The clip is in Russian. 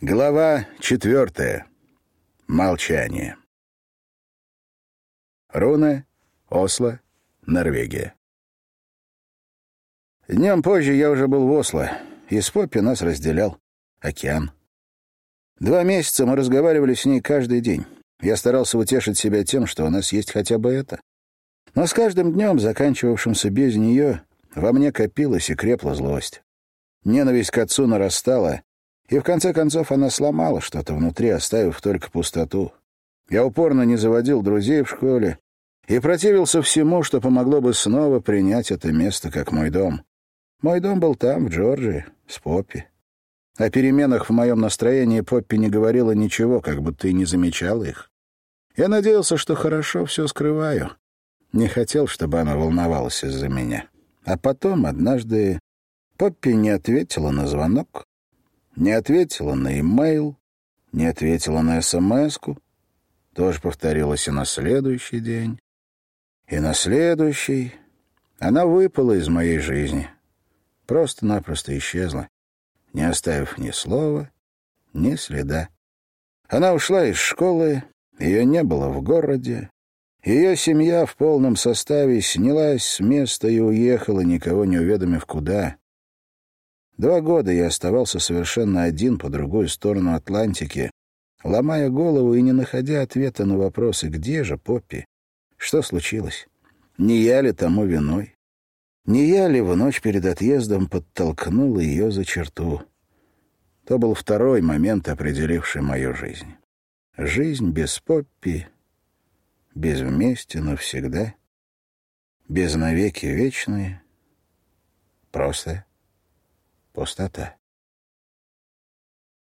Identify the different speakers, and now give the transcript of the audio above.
Speaker 1: Глава четвертая. Молчание. Руна, Осло, Норвегия. Днем позже я уже был в Осло, и с Поппи нас разделял океан. Два месяца мы разговаривали с ней каждый день. Я старался утешить себя тем, что у нас есть хотя бы это. Но с каждым днем, заканчивавшимся без нее, во мне копилась и крепла злость. Ненависть к отцу нарастала, и в конце концов она сломала что-то внутри, оставив только пустоту. Я упорно не заводил друзей в школе и противился всему, что помогло бы снова принять это место как мой дом. Мой дом был там, в Джорджии, с Поппи. О переменах в моем настроении Поппи не говорила ничего, как будто и не замечала их. Я надеялся, что хорошо все скрываю. Не хотел, чтобы она волновалась из-за меня. А потом, однажды, Поппи не ответила на звонок, не ответила на имейл, не ответила на СМС-ку. Тоже повторилось и на следующий день. И на следующий. Она выпала из моей жизни. Просто-напросто исчезла, не оставив ни слова, ни следа. Она ушла из школы, ее не было в городе. Ее семья в полном составе снялась с места и уехала, никого не уведомив куда. Два года я оставался совершенно один по другую сторону Атлантики, ломая голову и не находя ответа на вопросы «Где же Поппи? Что случилось? Не я ли тому виной? Не я ли в ночь перед отъездом подтолкнул ее за черту?» То был второй момент, определивший мою жизнь. Жизнь без Поппи, без вместе навсегда, без навеки вечные, просто Пустота.